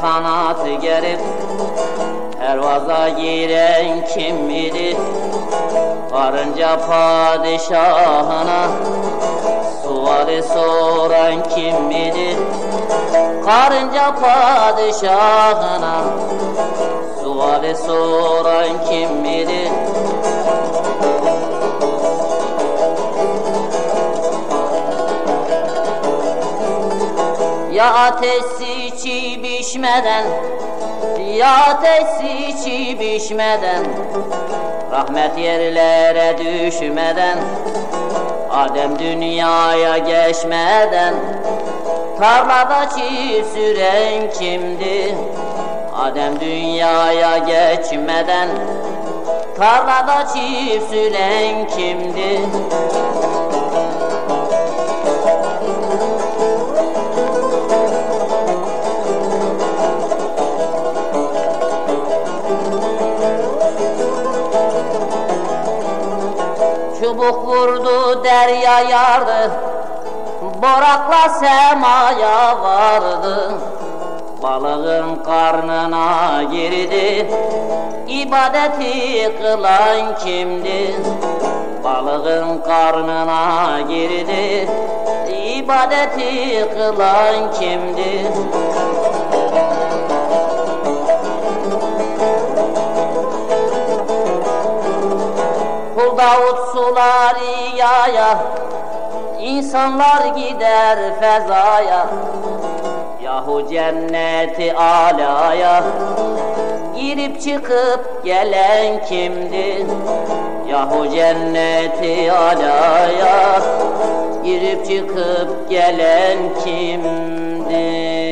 kanatı gerip Pervaza giren kim bilir? Karınca padişahına Suali soran kim bilir? Karınca padişahına Suali soran kim bilir Ya ateşi içi bişmeden Ya ateşi içi bişmeden Rahmet yerlere düşmeden Adem dünyaya geçmeden Tarlada çift süren kimdi? Adem dünyaya geçmeden Tarlada çift süren kimdi? Çubuk vurdu derya yardı Borakla semaya vardı Balığın karnına girdi İbadeti kılan kimdi? Balığın karnına girdi İbadeti kılan kimdi? Davut sular yaya İnsanlar gider fezaya Yahu cenneti alaya Girip çıkıp gelen kimdi? Yahu cenneti alaya Girip çıkıp gelen kimdi?